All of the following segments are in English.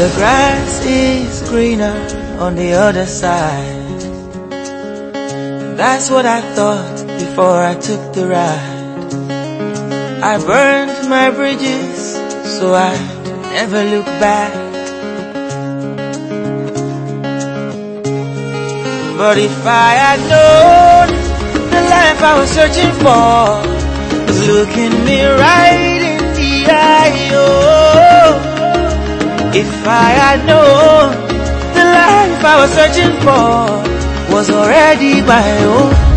The grass is greener on the other side. That's what I thought before I took the ride. I burned my bridges so I never look back. But if I had known the life I was searching for was looking me right in the eye, oh. If I had known the life I was searching for was already my own.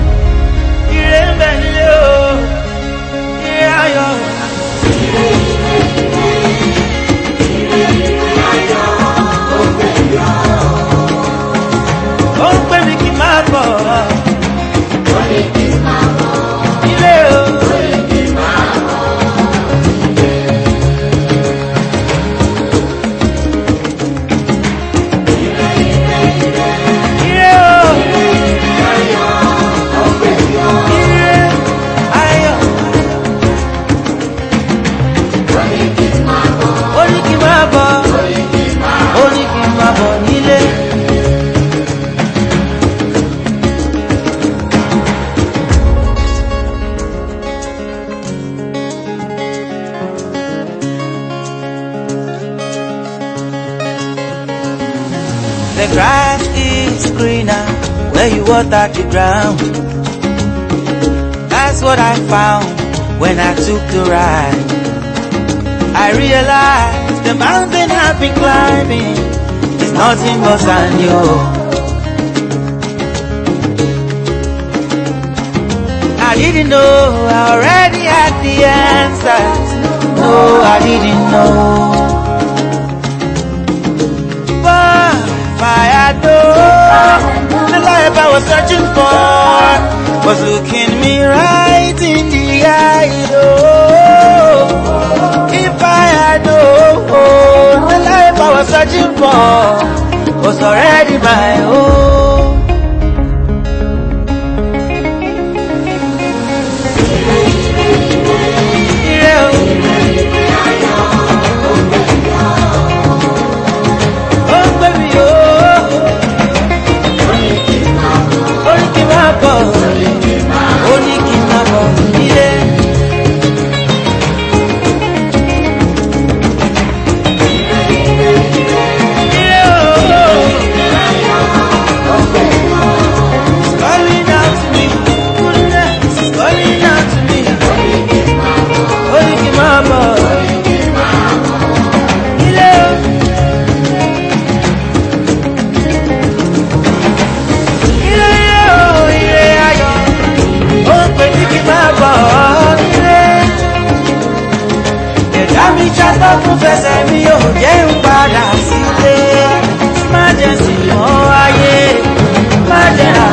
Grass is greener where you water the ground. That's what I found when I took the ride. I realized the mountain I've been climbing is nothing but sand, yo. I didn't know I already had the answers. No, I didn't know. Was searching for was looking me right in the eye. Oh, if I had known the life I was searching for ìjà tó kún fẹsẹ̀ mi yóò jẹ́ ń padà sílé má jẹ́ sí mọ́ ayé má.